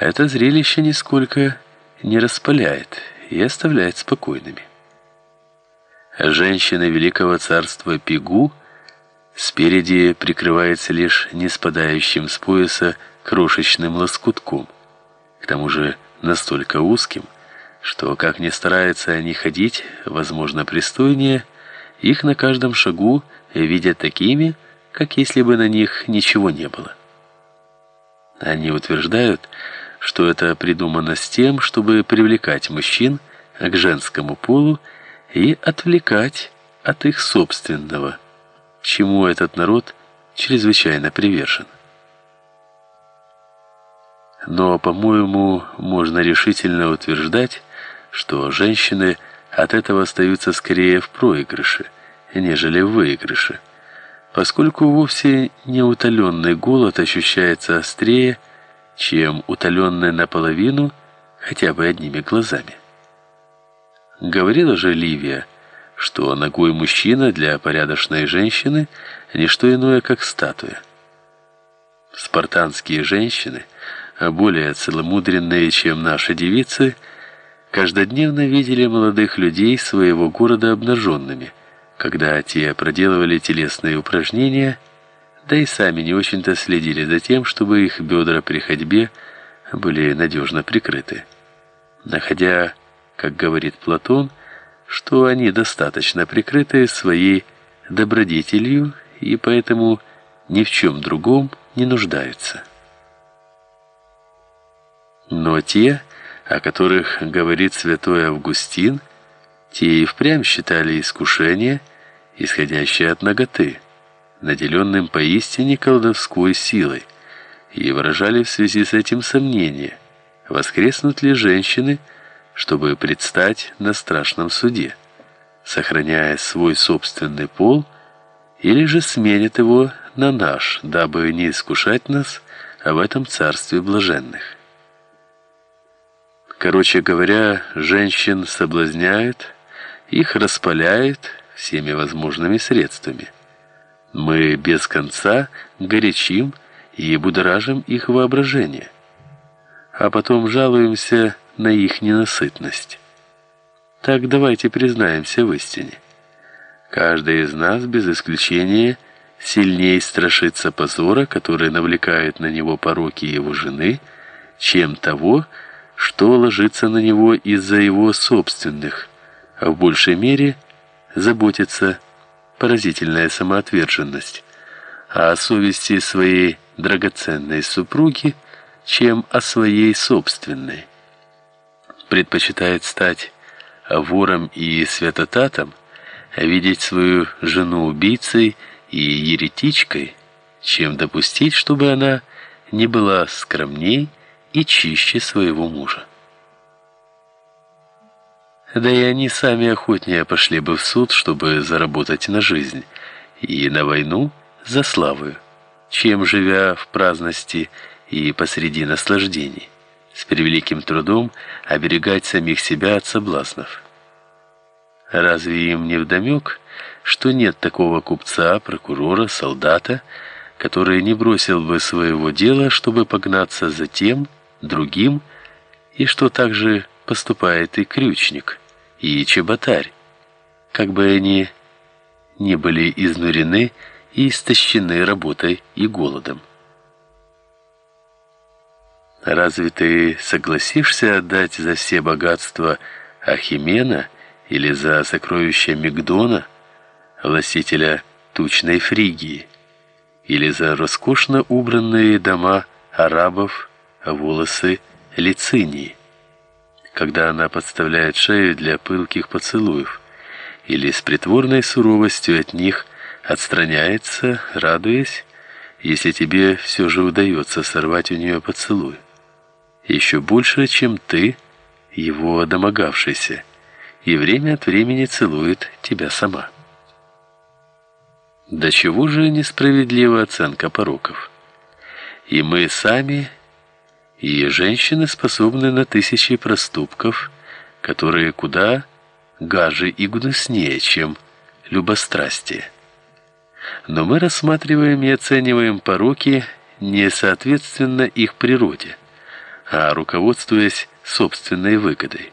Это зрелище нисколько не распаляет и оставляет спокойными. Женщина Великого Царства Пигу спереди прикрывается лишь не спадающим с пояса крошечным лоскутком, к тому же настолько узким, что, как ни стараются они ходить, возможно, пристойнее, их на каждом шагу видят такими, как если бы на них ничего не было. Они утверждают, что это придумано с тем, чтобы привлекать мужчин к женскому полу и отвлекать от их собственного, чему этот народ чрезвычайно привержен. Но, по-моему, можно решительно утверждать, что женщины от этого остаются скорее в проигрыше, нежели в выигрыше, поскольку вовсе не утоленный голод ощущается острее, чем утоленный наполовину хотя бы одними глазами. Говорила же Ливия, что ногой мужчина для порядочной женщины не что иное, как статуя. Спартанские женщины, более целомудренные, чем наши девицы, каждодневно видели молодых людей своего города обнаженными, когда те проделывали телесные упражнения, да и сами не очень-то следили за тем, чтобы их бедра при ходьбе были надежно прикрыты. Находя, как говорит Платон, что они достаточно прикрыты своей добродетелью и поэтому ни в чем другом не нуждаются. Но те, о которых говорит святой Августин, те и впрямь считали искушение, исходящее от наготы, наделенным поистине колдовской силой, и выражали в связи с этим сомнение, воскреснут ли женщины, чтобы предстать на страшном суде, сохраняя свой собственный пол, или же сменят его на наш, дабы не искушать нас в этом царстве блаженных. Короче говоря, женщин соблазняют, их распаляют всеми возможными средствами. Мы без конца горячим и будоражим их воображение, а потом жалуемся на их ненасытность. Так давайте признаемся в истине. Каждый из нас без исключения сильнее страшится позора, который навлекает на него пороки его жены, чем того, что ложится на него из-за его собственных, а в большей мере заботится поразительная самоотверженность, а о совести своей драгоценной супруги, чем о своей собственной. Предпочитает стать вором и святотатом, видеть свою жену убийцей и еретичкой, чем допустить, чтобы она не была скромней, и чище своего мужа. Да и они сами охотнее пошли бы в суд, чтобы заработать на жизнь, и на войну за славу, чем живя в праздности и посреди наслаждений, с превеликим трудом оберегать самих себя от соблазнов. Разве им не вдомек, что нет такого купца, прокурора, солдата, который не бросил бы своего дела, чтобы погнаться за тем, другим, и что также поступает и крючник, и чеботарь, как бы они не были изнурены и истощены работой и голодом. Разве ты согласишься отдать за все богатства Ахимена или за сокровища Мигдона, властителя тучной Фригии, или за роскошно убранные дома арабов волосы Лицинии, когда она подставляет шею для пылких поцелуев, или с притворной суровостью от них отстраняется, радуясь, если тебе все же удается сорвать у нее поцелуй. Еще больше, чем ты, его домогавшийся, и время от времени целует тебя сама. До чего же несправедлива оценка пороков? И мы сами и женщины способны на тысячи проступков, которые куда гаже и гнуснее, чем любострастие. Но мы рассматриваем и оцениваем пороки не соответственно их природе, а руководствуясь собственной выгодой.